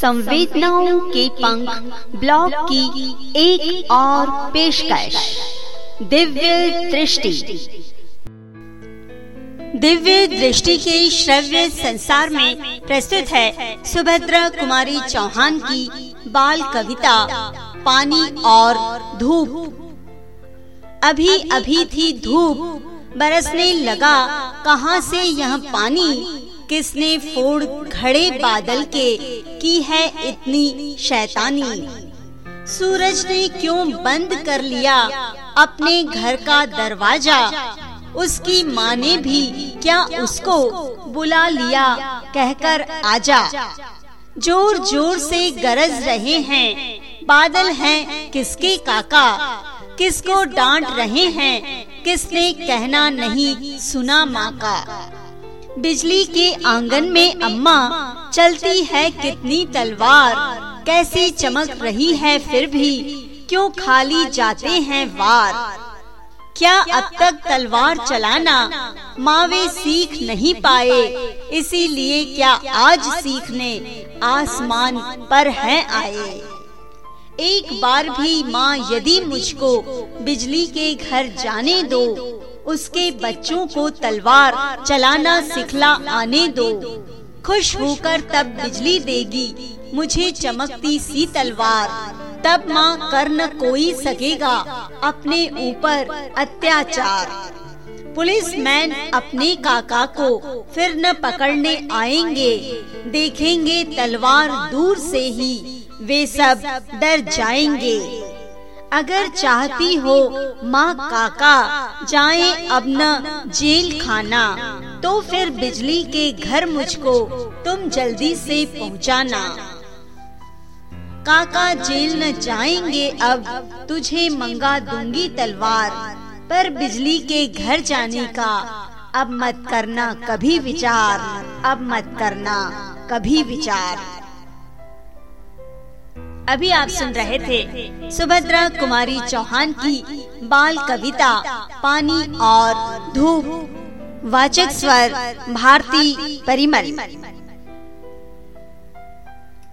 संवेदनाओं के पंख ब्लॉग की एक और पेशकश। दिव्य दृष्टि। दिव्य दृष्टि के श्रव्य संसार में प्रस्तुत है सुभद्रा कुमारी चौहान की बाल कविता, पानी और धूप। अभी अभी थी धूप, बरसने लगा कहाँ से यह पानी? किसने फोड़ खड़े बादल के की है इतनी शैतानी? सूरज ने क्यों बंद कर लिया अपने घर का दरवाज़ा? उसकी माँ ने भी क्या उसको बुला लिया? कहकर आजा। ज़ोर ज़ोर से गरज रहे हैं, बादल हैं किसके काका? किसको डांट रहे हैं? किसने कहना नहीं सुना माँ का बिजली के आँगन में अम्मा, चलती है कितनी तलवार? कैसी चमक रही है फिर भी? क्यों खाली जाते हैं वार? क्या अब तक तलवार चलाना मावे सीख नहीं पाए? इसीलिए क्या आज सीखने आसमान पर हैं आए? एक बार भी माँ, यदि मुझको बिजली के घर जाने दो उसके बच्चों को तलवार चलाना सिखला, आने दो। खुश होकर तब बिजली देगी, मुझे चमकती सी तलवार। तब माँ कर न कोई सकेगा अपने ऊपर अत्याचार। पुलिस मैन अपने काका को फिर न पकड़ने आएँगे, देखेंगे तलवार दूर से ही, वे सब डर जाएँगे। अगर चाहती हो माँ काका जाए अब न जेल खाना। तो फिर बिजली के घर मुझको तुम जल्दी से पहुँचाना। काका जेल न जाएँगे अब तुझे मंगा दूँगी तलवार। पर बिजली के घर जाने का अब मत करना कभी विचार। अब मत करना कभी विचार। अभी आप सुन रहे थे सुभद्रा कुमारी चौहान की बाल कविता, पानी और धूप। वाचक स्वर, भारती परिमल।